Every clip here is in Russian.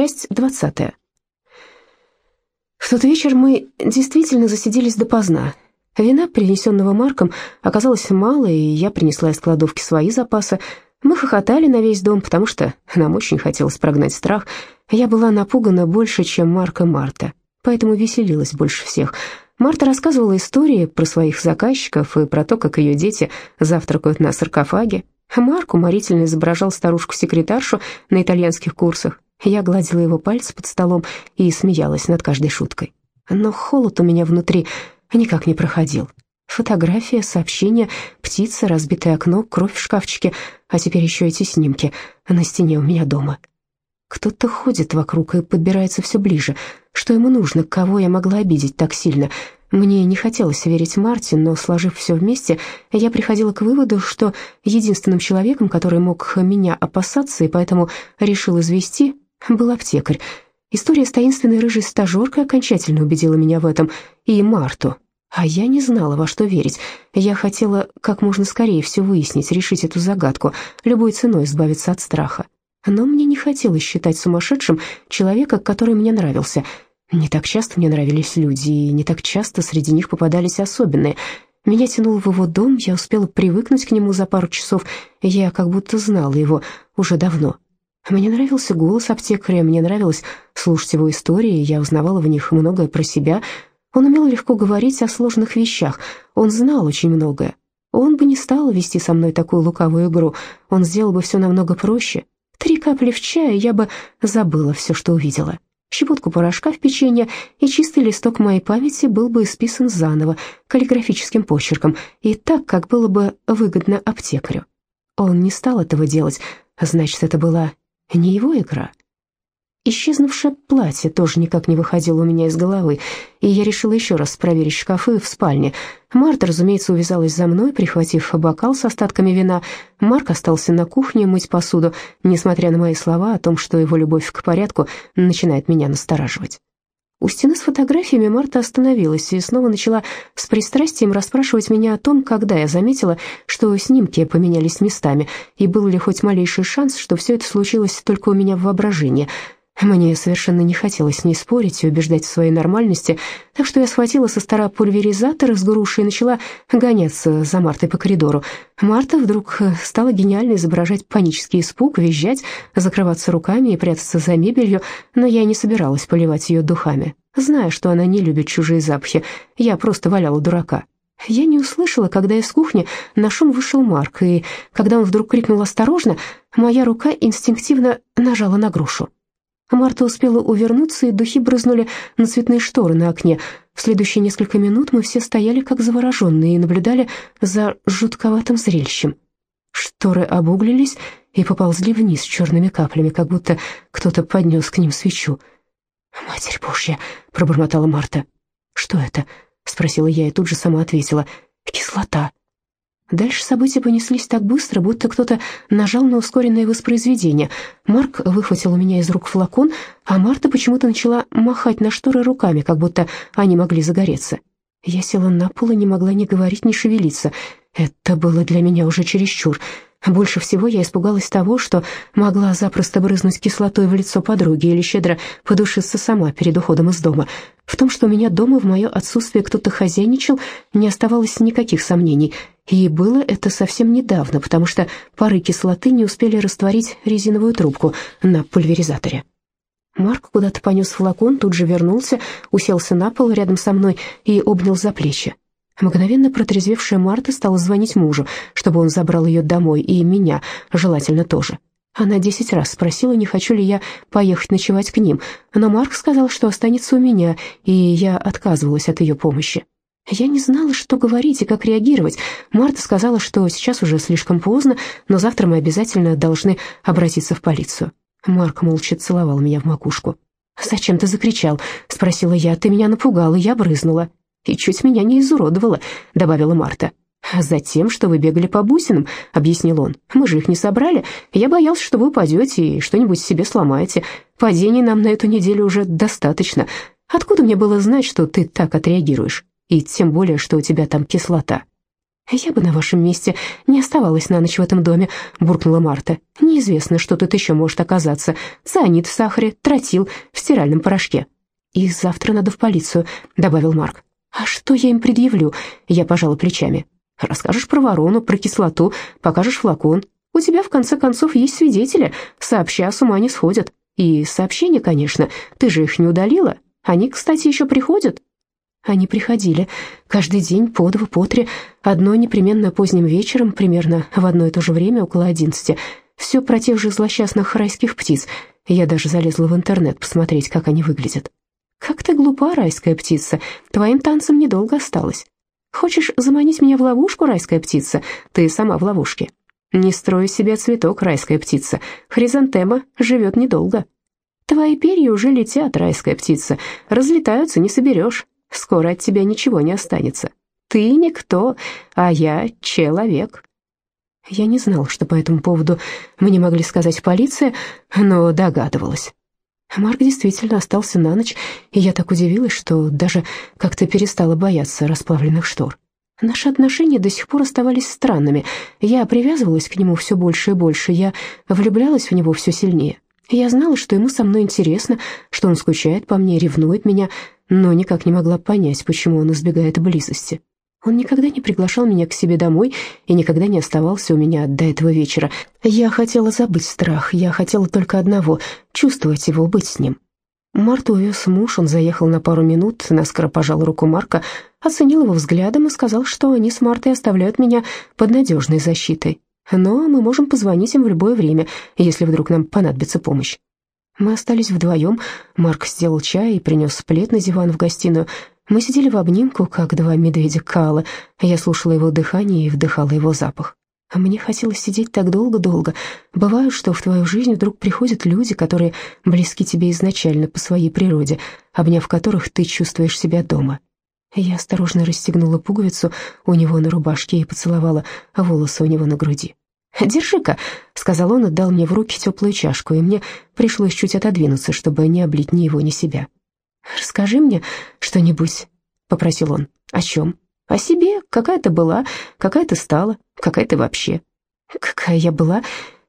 Часть двадцатая. В тот вечер мы действительно засиделись допоздна. Вина, принесенного Марком, оказалось мало, и я принесла из кладовки свои запасы. Мы хохотали на весь дом, потому что нам очень хотелось прогнать страх. Я была напугана больше, чем Марк и Марта, поэтому веселилась больше всех. Марта рассказывала истории про своих заказчиков и про то, как ее дети завтракают на саркофаге. Марк уморительно изображал старушку-секретаршу на итальянских курсах. Я гладила его пальцы под столом и смеялась над каждой шуткой. Но холод у меня внутри никак не проходил. Фотография, сообщение, птица, разбитое окно, кровь в шкафчике, а теперь еще эти снимки на стене у меня дома. Кто-то ходит вокруг и подбирается все ближе. Что ему нужно, кого я могла обидеть так сильно? Мне не хотелось верить Марте, но, сложив все вместе, я приходила к выводу, что единственным человеком, который мог меня опасаться и поэтому решил извести, был аптекарь. История с таинственной рыжей стажеркой окончательно убедила меня в этом, и Марту. А я не знала, во что верить. Я хотела как можно скорее все выяснить, решить эту загадку, любой ценой избавиться от страха. Но мне не хотелось считать сумасшедшим человека, который мне нравился. Не так часто мне нравились люди, и не так часто среди них попадались особенные. Меня тянуло в его дом, я успела привыкнуть к нему за пару часов, я как будто знала его уже давно. Мне нравился голос аптекаря, мне нравилось слушать его истории, я узнавала в них многое про себя — он умел легко говорить о сложных вещах, он знал очень многое. Он бы не стал вести со мной такую лукавую игру, он сделал бы все намного проще. Три капли в чае, я бы забыла все, что увидела. Щепотку порошка в печенье и чистый листок моей памяти был бы исписан заново, каллиграфическим почерком, и так, как было бы выгодно аптекарю. Он не стал этого делать, значит, это была не его игра. Исчезнувшее платье тоже никак не выходило у меня из головы, и я решила еще раз проверить шкафы в спальне. Марта, разумеется, увязалась за мной, прихватив бокал с остатками вина. Марк остался на кухне мыть посуду, несмотря на мои слова о том, что его любовь к порядку начинает меня настораживать. У стены с фотографиями Марта остановилась и снова начала с пристрастием расспрашивать меня о том, когда я заметила, что снимки поменялись местами, и был ли хоть малейший шанс, что все это случилось только у меня в воображении — мне совершенно не хотелось с спорить и убеждать в своей нормальности, так что я схватила со стола пульверизатор с грушей и начала гоняться за Мартой по коридору. Марта вдруг стала гениально изображать панический испуг, визжать, закрываться руками и прятаться за мебелью, но я не собиралась поливать ее духами. Зная, что она не любит чужие запахи, я просто валяла дурака. Я не услышала, когда из кухни на шум вышел Марк, и когда он вдруг крикнул «Осторожно!», моя рука инстинктивно нажала на грушу. Марта успела увернуться, и духи брызнули на цветные шторы на окне. В следующие несколько минут мы все стояли как завороженные и наблюдали за жутковатым зрелищем. Шторы обуглились и поползли вниз черными каплями, как будто кто-то поднес к ним свечу. «Матерь Божья!» — пробормотала Марта. «Что это?» — спросила я и тут же сама ответила. «Кислота». Дальше события понеслись так быстро, будто кто-то нажал на ускоренное воспроизведение. Марк выхватил у меня из рук флакон, а Марта почему-то начала махать на шторы руками, как будто они могли загореться. Я села на пол и не могла ни говорить, ни шевелиться. Это было для меня уже чересчур. Больше всего я испугалась того, что могла запросто брызнуть кислотой в лицо подруги или щедро подушиться сама перед уходом из дома. В том, что у меня дома в мое отсутствие кто-то хозяйничал, не оставалось никаких сомнений. И было это совсем недавно, потому что пары кислоты не успели растворить резиновую трубку на пульверизаторе. Марк куда-то понес флакон, тут же вернулся, уселся на пол рядом со мной и обнял за плечи. Мгновенно протрезвевшая Марта стала звонить мужу, чтобы он забрал ее домой, и меня, желательно тоже. Она десять раз спросила, не хочу ли я поехать ночевать к ним, но Марк сказал, что останется у меня, и я отказывалась от ее помощи. Я не знала, что говорить и как реагировать. Марта сказала, что сейчас уже слишком поздно, но завтра мы обязательно должны обратиться в полицию. Марк молча целовал меня в макушку. «Зачем ты закричал?» — спросила я. «Ты меня напугала, я брызнула». «И чуть меня не изуродовала», — добавила Марта. «Затем, что вы бегали по бусинам», — объяснил он. «Мы же их не собрали. Я боялся, что вы упадете и что-нибудь себе сломаете. Падений нам на эту неделю уже достаточно. Откуда мне было знать, что ты так отреагируешь? И тем более, что у тебя там кислота?» «Я бы на вашем месте не оставалась на ночь в этом доме», — буркнула Марта. «Неизвестно, что тут еще может оказаться. Цианид в сахаре, тротил в стиральном порошке». «И завтра надо в полицию», — добавил Марк. «А что я им предъявлю?» — я пожала плечами. «Расскажешь про ворону, про кислоту, покажешь флакон. У тебя, в конце концов, есть свидетели. Сообща с ума не сходят. И сообщения, конечно, ты же их не удалила. Они, кстати, еще приходят». Они приходили каждый день по два, по три, одно непременно поздним вечером, примерно в одно и то же время, около одиннадцати. Все про тех же злосчастных райских птиц. Я даже залезла в интернет посмотреть, как они выглядят. «Как ты глупа, райская птица, твоим танцем недолго осталось. Хочешь заманить меня в ловушку, райская птица? Ты сама в ловушке. Не строй себе цветок, райская птица, хризантема живет недолго». Твои перья уже летят, райская птица, разлетаются, не соберешь. Скоро от тебя ничего не останется. Ты никто, а я человек». Я не знал, что по этому поводу мне могли сказать в полиции, но догадывалась. Марк действительно остался на ночь, и я так удивилась, что даже как-то перестала бояться расплавленных штор. Наши отношения до сих пор оставались странными. Я привязывалась к нему все больше и больше, я влюблялась в него все сильнее. Я знала, что ему со мной интересно, что он скучает по мне, ревнует меня, но никак не могла понять, почему он избегает близости. Он никогда не приглашал меня к себе домой и никогда не оставался у меня до этого вечера. Я хотела забыть страх, я хотела только одного — чувствовать его, быть с ним. Марту увез муж, он заехал на пару минут, наскоро пожал руку Марка, оценил его взглядом и сказал, что они с Мартой оставляют меня под надежной защитой. Но мы можем позвонить им в любое время, если вдруг нам понадобится помощь. Мы остались вдвоем. Марк сделал чай и принес плед на диван в гостиную. Мы сидели в обнимку, как два медведя Кала. Я слушала его дыхание и вдыхала его запах. А мне хотелось сидеть так долго-долго. Бывает, что в твою жизнь вдруг приходят люди, которые близки тебе изначально по своей природе, обняв которых ты чувствуешь себя дома. Я осторожно расстегнула пуговицу у него на рубашке и поцеловала волосы у него на груди. «Держи-ка», — сказал он и дал мне в руки теплую чашку, и мне пришлось чуть отодвинуться, чтобы не облить ни его, ни себя. «Расскажи мне что-нибудь», — попросил он. «О чем?» «О себе. Какая ты была, какая ты стала, какая ты вообще». «Какая я была?»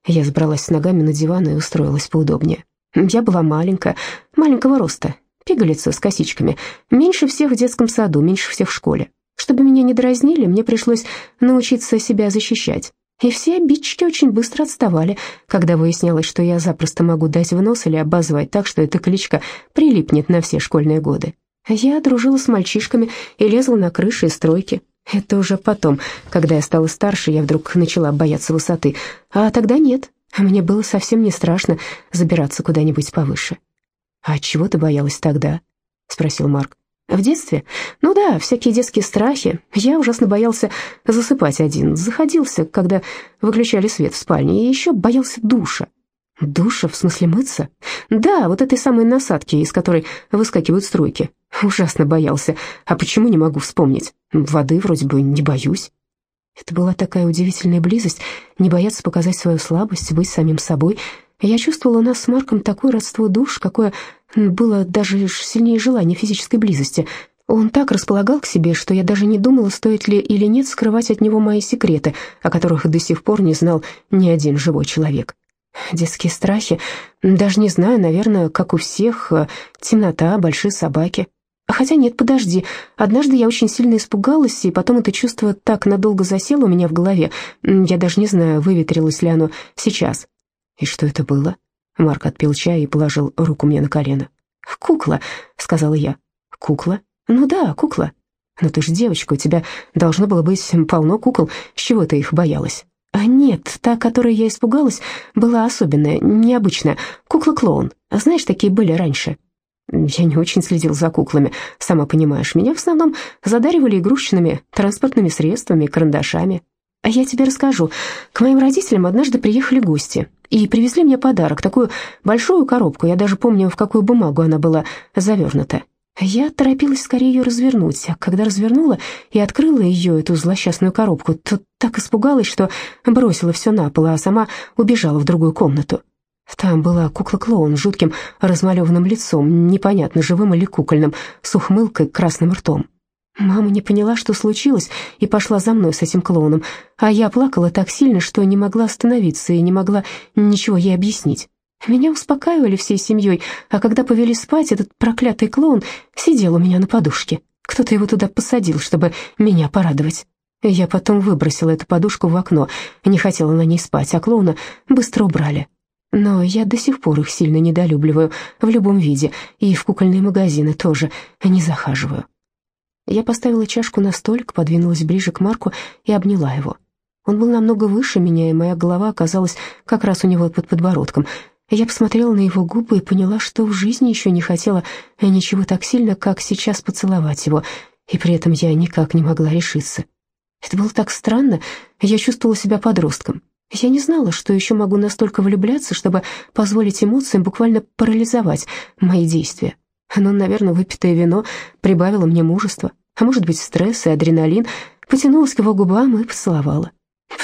Я сбралась с ногами на диван и устроилась поудобнее. Я была маленькая, маленького роста, пигалица с косичками, меньше всех в детском саду, меньше всех в школе. Чтобы меня не дразнили, мне пришлось научиться себя защищать. И все обидчики очень быстро отставали, когда выяснялось, что я запросто могу дать в нос или обозвать так, что эта кличка прилипнет на все школьные годы. Я дружила с мальчишками и лезла на крыши и стройки. Это уже потом, когда я стала старше, я вдруг начала бояться высоты. А тогда нет, мне было совсем не страшно забираться куда-нибудь повыше. «А чего ты боялась тогда?» — спросил Марк. В детстве? Ну да, всякие детские страхи. Я ужасно боялся засыпать один. Заходился, когда выключали свет в спальне, и еще боялся душа. Душа, в смысле мыться? Да, вот этой самой насадки, из которой выскакивают струйки. Ужасно боялся. А почему не могу вспомнить? Воды вроде бы не боюсь. Это была такая удивительная близость, не бояться показать свою слабость, быть самим собой. Я чувствовала у нас с Марком такое родство душ, какое было даже сильнее желание физической близости. Он так располагал к себе, что я даже не думала, стоит ли или нет скрывать от него мои секреты, о которых до сих пор не знал ни один живой человек. Детские страхи, даже не знаю, наверное, как у всех, э, темнота, большие собаки. Хотя нет, подожди, однажды я очень сильно испугалась, и потом это чувство так надолго засело у меня в голове, я даже не знаю, выветрилось ли оно сейчас. И что это было? Марк отпил чай и положил руку мне на колено. «Кукла», — сказала я. «Кукла? Ну да, кукла. Но ты же девочка, у тебя должно было быть полно кукол. С чего ты их боялась?» «А нет, та, которой я испугалась, была особенная, необычная. Кукла-клоун. Знаешь, такие были раньше». Я не очень следил за куклами, сама понимаешь. Меня в основном задаривали игрушечными транспортными средствами, карандашами. А я тебе расскажу. К моим родителям однажды приехали гости и привезли мне подарок, такую большую коробку, я даже помню, в какую бумагу она была завернута. Я торопилась скорее ее развернуть, а когда развернула и открыла ее, эту злосчастную коробку, то так испугалась, что бросила все на пол, а сама убежала в другую комнату. Там была кукла-клоун с жутким размалеванным лицом, непонятно, живым или кукольным, с ухмылкой, красным ртом. Мама не поняла, что случилось, и пошла за мной с этим клоуном, а я плакала так сильно, что не могла остановиться и не могла ничего ей объяснить. Меня успокаивали всей семьей, а когда повели спать, этот проклятый клоун сидел у меня на подушке. Кто-то его туда посадил, чтобы меня порадовать. Я потом выбросила эту подушку в окно, не хотела на ней спать, а клоуна быстро убрали. Но я до сих пор их сильно недолюбливаю в любом виде, и в кукольные магазины тоже не захаживаю. Я поставила чашку на столик, подвинулась ближе к Марку и обняла его. Он был намного выше меня, и моя голова оказалась как раз у него под подбородком. Я посмотрела на его губы и поняла, что в жизни еще не хотела ничего так сильно, как сейчас поцеловать его, и при этом я никак не могла решиться. Это было так странно, я чувствовала себя подростком. Я не знала, что еще могу настолько влюбляться, чтобы позволить эмоциям буквально парализовать мои действия. Но, наверное, выпитое вино прибавило мне мужества, а может быть, стресс и адреналин, потянулась к его губам и поцеловала.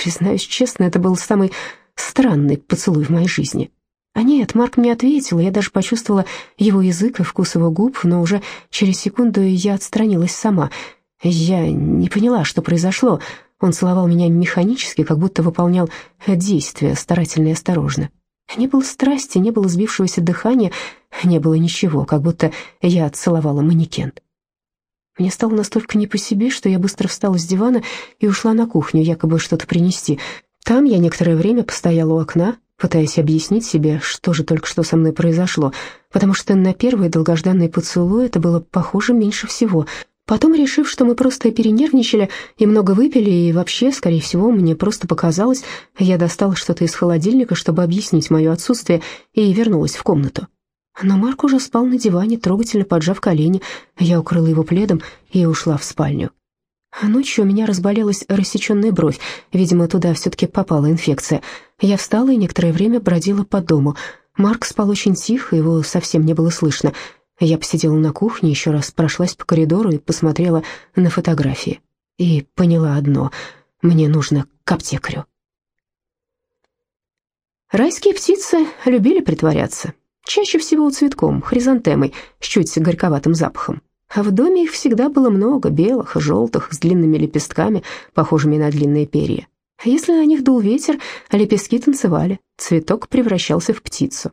Признаюсь честно, это был самый странный поцелуй в моей жизни. А нет, Марк мне ответил, я даже почувствовала его язык и вкус его губ, но уже через секунду я отстранилась сама. Я не поняла, что произошло. Он целовал меня механически, как будто выполнял действия, старательно и осторожно. Не было страсти, не было сбившегося дыхания, не было ничего, как будто я целовала манекен. Мне стало настолько не по себе, что я быстро встала с дивана и ушла на кухню, якобы что-то принести. Там я некоторое время постояла у окна, пытаясь объяснить себе, что же только что со мной произошло, потому что на первый долгожданный поцелуй это было похоже меньше всего. Потом, решив, что мы просто перенервничали и много выпили, и вообще, скорее всего, мне просто показалось, я достала что-то из холодильника, чтобы объяснить мое отсутствие, и вернулась в комнату. Но Марк уже спал на диване, трогательно поджав колени. Я укрыла его пледом и ушла в спальню. Ночью у меня разболелась рассеченная бровь. Видимо, туда все-таки попала инфекция. Я встала и некоторое время бродила по дому. Марк спал очень тихо, его совсем не было слышно. Я посидела на кухне, еще раз прошлась по коридору и посмотрела на фотографии. И поняла одно — мне нужно к аптекарю. Райские птицы любили притворяться. Чаще всего цветком, хризантемой, с чуть горьковатым запахом. А в доме их всегда было много, белых, желтых, с длинными лепестками, похожими на длинные перья. А если на них дул ветер, лепестки танцевали, цветок превращался в птицу.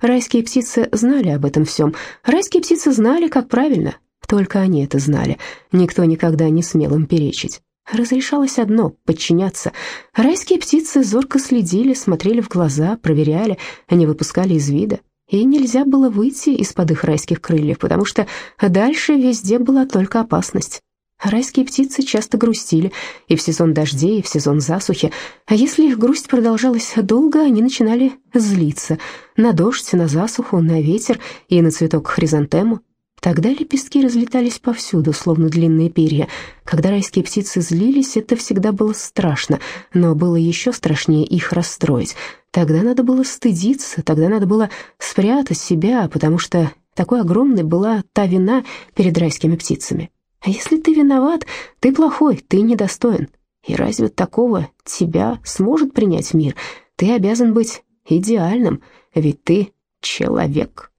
Райские птицы знали об этом всем. Райские птицы знали, как правильно. Только они это знали. Никто никогда не смел им перечить. Разрешалось одно — подчиняться. Райские птицы зорко следили, смотрели в глаза, проверяли, не выпускали из вида и нельзя было выйти из-под их райских крыльев, потому что дальше везде была только опасность. Райские птицы часто грустили и в сезон дождей, и в сезон засухи, а если их грусть продолжалась долго, они начинали злиться на дождь, на засуху, на ветер и на цветок хризантему. Тогда лепестки разлетались повсюду, словно длинные перья. Когда райские птицы злились, это всегда было страшно, но было еще страшнее их расстроить. Тогда надо было стыдиться, тогда надо было спрятать себя, потому что такой огромной была та вина перед райскими птицами. А если ты виноват, ты плохой, ты недостоин. И разве такого тебя сможет принять мир? Ты обязан быть идеальным, ведь ты человек.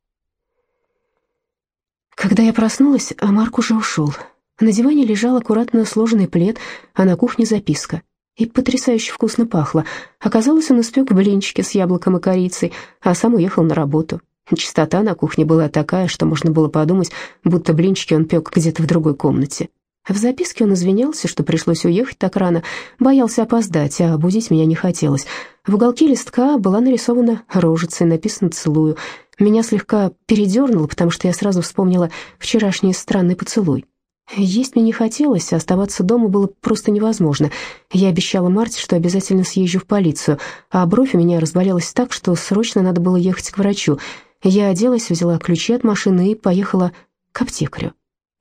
Когда я проснулась, а Марк уже ушел. На диване лежал аккуратно сложенный плед, а на кухне записка. И потрясающе вкусно пахло. Оказалось, он испек блинчики с яблоком и корицей, а сам уехал на работу. Чистота на кухне была такая, что можно было подумать, будто блинчики он пек где-то в другой комнате. В записке он извинялся, что пришлось уехать так рано, боялся опоздать, а будить меня не хотелось. В уголке листка была нарисована рожица и написано «целую». Меня слегка передернуло, потому что я сразу вспомнила вчерашний странный поцелуй. Есть мне не хотелось, а оставаться дома было просто невозможно. Я обещала Марте, что обязательно съезжу в полицию, а бровь у меня разболелась так, что срочно надо было ехать к врачу. Я оделась, взяла ключи от машины и поехала к аптекарю.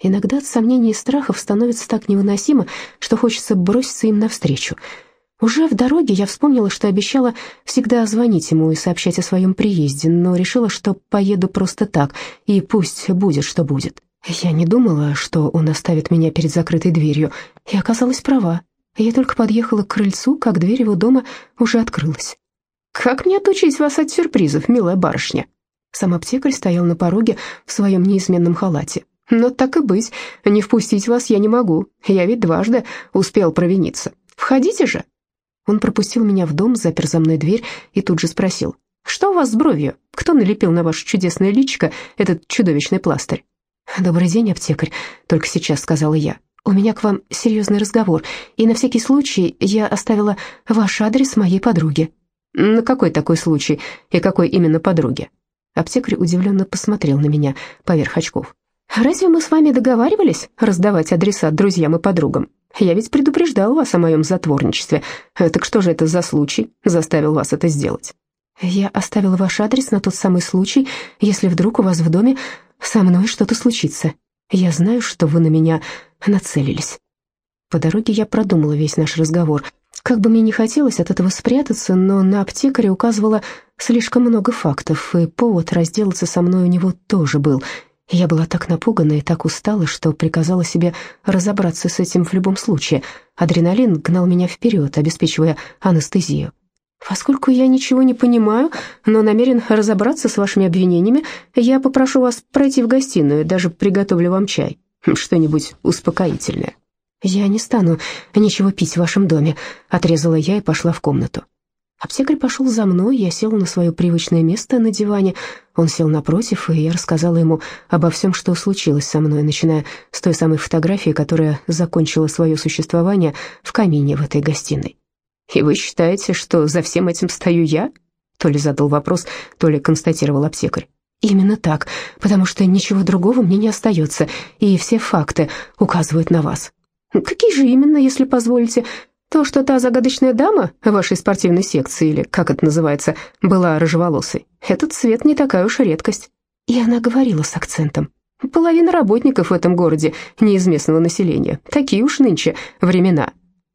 Иногда от сомнений и страхов становится так невыносимо, что хочется броситься им навстречу — уже в дороге я вспомнила, что обещала всегда звонить ему и сообщать о своем приезде, но решила, что поеду просто так, и пусть будет, что будет. Я не думала, что он оставит меня перед закрытой дверью, и оказалась права. Я только подъехала к крыльцу, как дверь его дома уже открылась. «Как мне отучить вас от сюрпризов, милая барышня?» Сам аптекарь стоял на пороге в своем неизменном халате. Но так и быть, не впустить вас я не могу. Я ведь дважды успел провиниться. Входите же». Он пропустил меня в дом, запер за мной дверь и тут же спросил. «Что у вас с бровью? Кто налепил на ваше чудесное личико этот чудовищный пластырь?» «Добрый день, аптекарь», — только сейчас сказала я. «У меня к вам серьезный разговор, и на всякий случай я оставила ваш адрес моей подруге». «На какой такой случай? И какой именно подруге?» Аптекарь удивленно посмотрел на меня поверх очков. «Разве мы с вами договаривались раздавать адреса друзьям и подругам? Я ведь предупреждал вас о моем затворничестве. Так что же это за случай заставил вас это сделать?» «Я оставила ваш адрес на тот самый случай, если вдруг у вас в доме со мной что-то случится. Я знаю, что вы на меня нацелились». По дороге я продумала весь наш разговор. Как бы мне не хотелось от этого спрятаться, но на аптекаря указывало слишком много фактов, и повод разделаться со мной у него тоже был. Я была так напугана и так устала, что приказала себе разобраться с этим в любом случае. Адреналин гнал меня вперед, обеспечивая анестезию. Поскольку я ничего не понимаю, но намерен разобраться с вашими обвинениями, я попрошу вас пройти в гостиную, даже приготовлю вам чай, что-нибудь успокоительное». «Я не стану ничего пить в вашем доме», — отрезала я и пошла в комнату. Аптекарь пошел за мной, я села на свое привычное место на диване. Он сел напротив, и я рассказала ему обо всем, что случилось со мной, начиная с той самой фотографии, которая закончила свое существование в камине в этой гостиной. «И вы считаете, что за всем этим стою я?» То ли задал вопрос, то ли констатировал аптекарь. «Именно так, потому что ничего другого мне не остается, и все факты указывают на вас». «Какие же именно, если позволите? То, что та загадочная дама вашей спортивной секции, или как это называется, была рыжеволосой, этот цвет не такая уж редкость». И она говорила с акцентом. «Половина работников в этом городе не из местного населения. Такие уж нынче времена».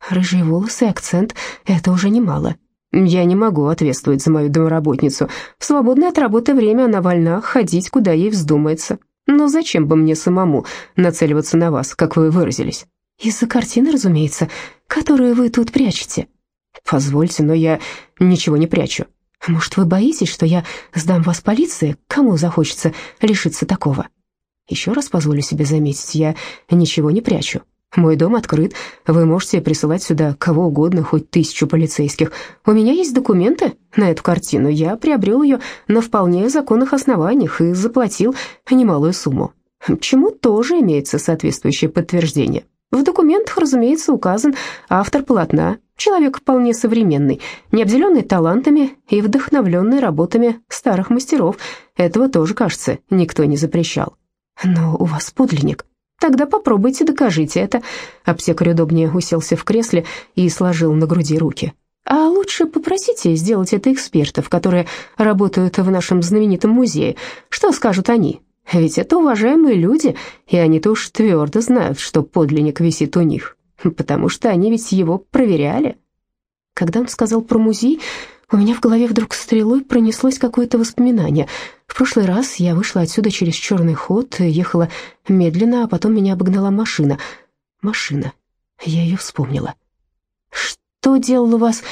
Рыжие волосы и акцент — это уже немало. Я не могу ответствовать за мою домработницу. В свободное от работы время она вольна ходить, куда ей вздумается. Но зачем бы мне самому нацеливаться на вас, как вы выразились? Из-за картины, разумеется, которую вы тут прячете. Позвольте, но я ничего не прячу. Может, вы боитесь, что я сдам вас полиции? Кому захочется лишиться такого? Еще раз позволю себе заметить, я ничего не прячу. Мой дом открыт, вы можете присылать сюда кого угодно, хоть тысячу полицейских. У меня есть документы на эту картину, я приобрел ее на вполне законных основаниях и заплатил немалую сумму, чему тоже имеется соответствующее подтверждение. В документах, разумеется, указан автор полотна, человек вполне современный, не обделенный талантами и вдохновленный работами старых мастеров. Этого тоже, кажется, никто не запрещал. Но у вас подлинник. Тогда попробуйте, докажите это. Аптекарь удобнее уселся в кресле и сложил на груди руки. А лучше попросите сделать это экспертов, которые работают в нашем знаменитом музее. Что скажут они? Ведь это уважаемые люди, и они-то уж твердо знают, что подлинник висит у них, потому что они ведь его проверяли. Когда он сказал про музей, у меня в голове вдруг стрелой пронеслось какое-то воспоминание. В прошлый раз я вышла отсюда через черный ход, ехала медленно, а потом меня обогнала машина. Машина. Я ее вспомнила. «Что делал у вас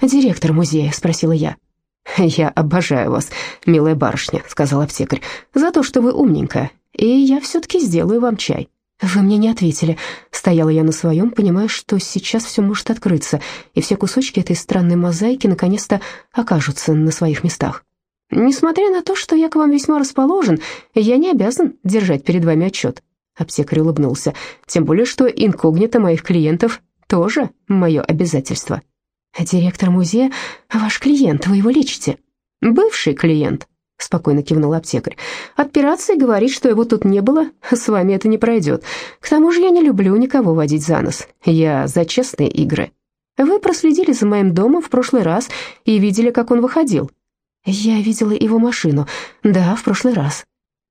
директор музея?» — спросила я. «Я обожаю вас, милая барышня», — сказал аптекарь, «за то, что вы умненькая, и я все-таки сделаю вам чай». «Вы мне не ответили». Стояла я на своем, понимая, что сейчас все может открыться, и все кусочки этой странной мозаики наконец-то окажутся на своих местах. «Несмотря на то, что я к вам весьма расположен, я не обязан держать перед вами отчет». Аптекарь улыбнулся. «Тем более, что инкогнито моих клиентов тоже мое обязательство». «Директор музея — ваш клиент, вы его лечите?» «Бывший клиент», спокойно кивнул аптекарь. «Отпираться и говорить, что его тут не было, с вами это не пройдет. К тому же я не люблю никого водить за нос. Я за честные игры. Вы проследили за моим домом в прошлый раз и видели, как он выходил». «Я видела его машину. Да, в прошлый раз».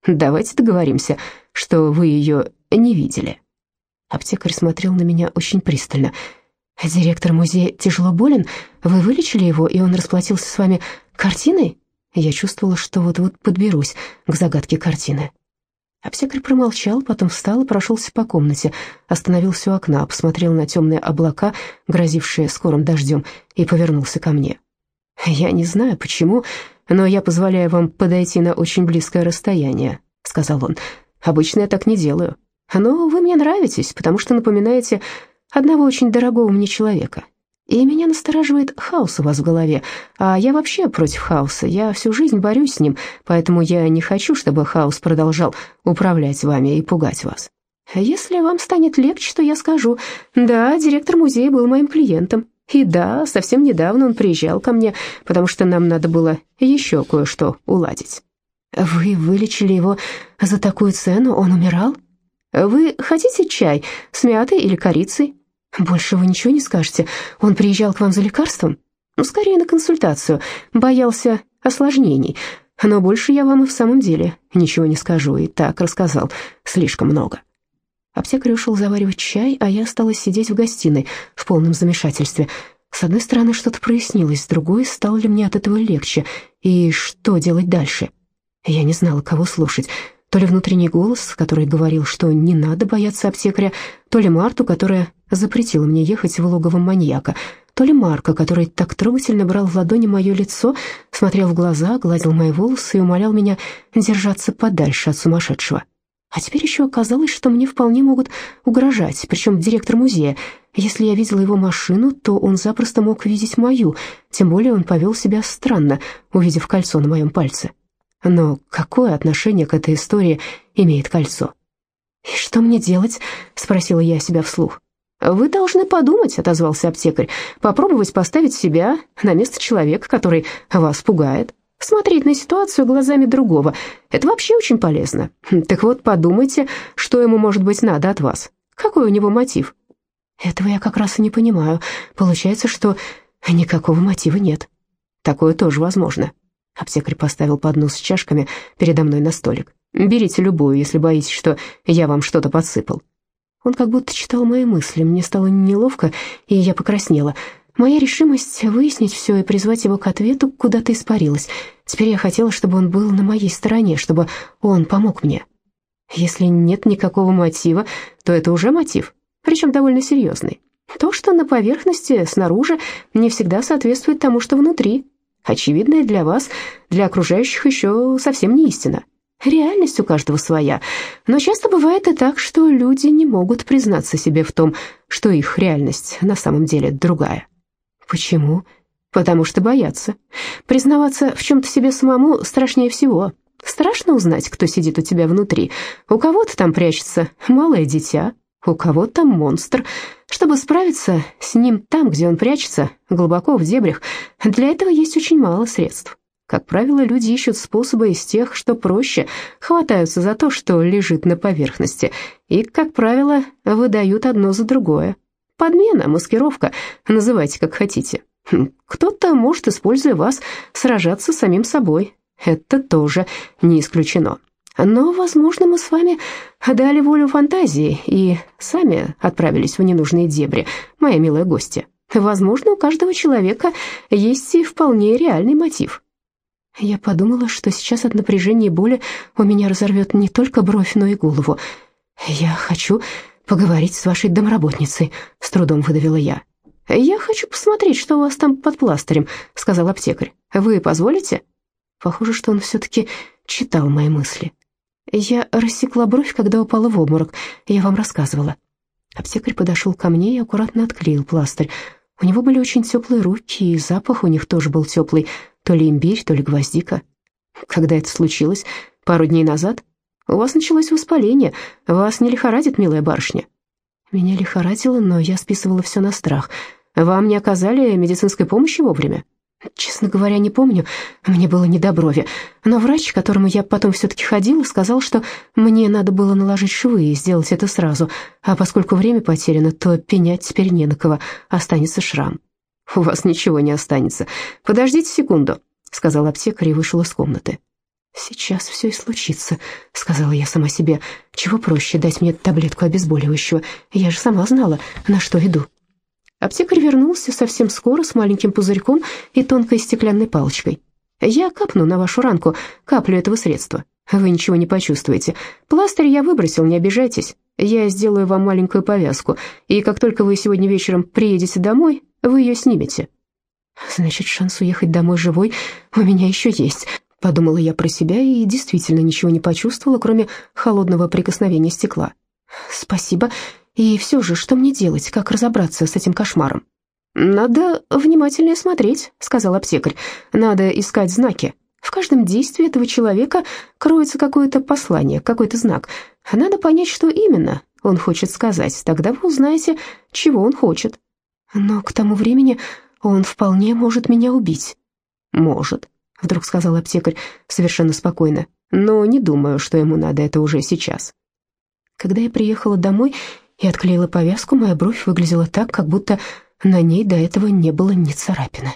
«Давайте договоримся, что вы ее не видели». Аптекарь смотрел на меня очень пристально. «Директор музея тяжело болен? Вы вылечили его, и он расплатился с вами картиной?» Я чувствовала, что вот-вот подберусь к загадке картины. Аптекарь промолчал, потом встал и прошелся по комнате, остановился у окна, посмотрел на темные облака, грозившие скорым дождем, и повернулся ко мне. «Я не знаю, почему, но я позволяю вам подойти на очень близкое расстояние», — сказал он. Обычно я так не делаю. Но вы мне нравитесь, потому что напоминаете одного очень дорогого мне человека. И меня настораживает хаос у вас в голове. А я вообще против хаоса. Я всю жизнь борюсь с ним, поэтому я не хочу, чтобы хаос продолжал управлять вами и пугать вас. Если вам станет легче, то я скажу, да, директор музея был моим клиентом. И да, совсем недавно он приезжал ко мне, потому что нам надо было еще кое-что уладить. Вы вылечили его за такую цену, он умирал? Вы хотите чай с мятой или корицей? Больше вы ничего не скажете. Он приезжал к вам за лекарством? Ну, скорее на консультацию. Боялся осложнений. Но больше я вам и в самом деле ничего не скажу, и так рассказал слишком много. Аптекарь ушел заваривать чай, а я осталась сидеть в гостиной в полном замешательстве. С одной стороны, что-то прояснилось, с другой, стало ли мне от этого легче, и что делать дальше? Я не знала, кого слушать. То ли внутренний голос, который говорил, что не надо бояться аптекаря, то ли Марту, которая запретила мне ехать в логово маньяка, то ли Марка, который так трогательно брал в ладони мое лицо, смотрел в глаза, гладил мои волосы и умолял меня держаться подальше от сумасшедшего. А теперь еще оказалось, что мне вполне могут угрожать, причем директор музея. Если я видела его машину, то он запросто мог видеть мою, тем более он повел себя странно, увидев кольцо на моем пальце. Но какое отношение к этой истории имеет кольцо? «И что мне делать?» — спросила я себя вслух. «Вы должны подумать», — отозвался аптекарь, «попробовать поставить себя на место человека, который вас пугает. Смотреть на ситуацию глазами другого — это вообще очень полезно. Так вот, подумайте, что ему, может быть, надо от вас. Какой у него мотив? Этого я как раз и не понимаю. Получается, что никакого мотива нет. Такое тоже возможно. Аптекарь поставил поднос с чашками передо мной на столик. «Берите любую, если боитесь, что я вам что-то подсыпал». Он как будто читал мои мысли. Мне стало неловко, и я покраснела. Моя решимость выяснить все и призвать его к ответу куда-то испарилась. Теперь я хотела, чтобы он был на моей стороне, чтобы он помог мне. Если нет никакого мотива, то это уже мотив, причем довольно серьезный. То, что на поверхности, снаружи, не всегда соответствует тому, что внутри. Очевидное для вас, для окружающих еще совсем не истина. Реальность у каждого своя, но часто бывает и так, что люди не могут признаться себе в том, что их реальность на самом деле другая. Почему? Потому что боятся. Признаваться в чем-то себе самому страшнее всего. Страшно узнать, кто сидит у тебя внутри. У кого-то там прячется малое дитя, у кого-то монстр. Чтобы справиться с ним там, где он прячется, глубоко в дебрях, для этого есть очень мало средств. Как правило, люди ищут способы из тех, что проще, хватаются за то, что лежит на поверхности, и, как правило, выдают одно за другое. Подмена, маскировка, называйте как хотите. Хм, кто-то может, используя вас, сражаться с самим собой. Это тоже не исключено. Но, возможно, мы с вами дали волю фантазии и сами отправились в ненужные дебри, моя милая гостья. Возможно, у каждого человека есть и вполне реальный мотив. Я подумала, что сейчас от напряжения и боли у меня разорвет не только бровь, но и голову. Я хочу поговорить с вашей домработницей», — с трудом выдавила я. «Я хочу посмотреть, что у вас там под пластырем», — сказал аптекарь. «Вы позволите?» Похоже, что он все-таки читал мои мысли. Я рассекла бровь, когда упала в обморок. Я вам рассказывала. Аптекарь подошел ко мне и аккуратно отклеил пластырь. У него были очень теплые руки, и запах у них тоже был теплый, то ли имбирь, то ли гвоздика. Когда это случилось? Пару дней назад? У вас началось воспаление. Вас не лихорадит, милая барышня?» Меня лихорадило, но я списывала все на страх. «Вам не оказали медицинской помощи вовремя?» Честно говоря, не помню, мне было не до брови. Но врач, к которому я потом все-таки ходила, сказал, что мне надо было наложить швы и сделать это сразу. А поскольку время потеряно, то пенять теперь не на кого, останется шрам. «У вас ничего не останется. Подождите секунду», — сказал аптекарь и вышел из комнаты. «Сейчас все и случится», — сказала я сама себе. «Чего проще дать мне таблетку обезболивающего? Я же сама знала, на что иду». Аптекарь вернулся совсем скоро с маленьким пузырьком и тонкой стеклянной палочкой. «Я капну на вашу ранку каплю этого средства. Вы ничего не почувствуете. Пластырь я выбросил, не обижайтесь. Я сделаю вам маленькую повязку, и как только вы сегодня вечером приедете домой, вы ее снимете». «Значит, шанс уехать домой живой у меня еще есть», Подумала я про себя и действительно ничего не почувствовала, кроме холодного прикосновения стекла. «Спасибо. И все же, что мне делать? Как разобраться с этим кошмаром?» «Надо внимательнее смотреть», — сказал аптекарь. «Надо искать знаки. В каждом действии этого человека кроется какое-то послание, какой-то знак. Надо понять, что именно он хочет сказать. Тогда вы узнаете, чего он хочет. Но к тому времени он вполне может меня убить». «Может», — вдруг сказал аптекарь совершенно спокойно. «Но не думаю, что ему надо это уже сейчас». Когда я приехала домой и отклеила повязку, моя бровь выглядела так, как будто на ней до этого не было ни царапины.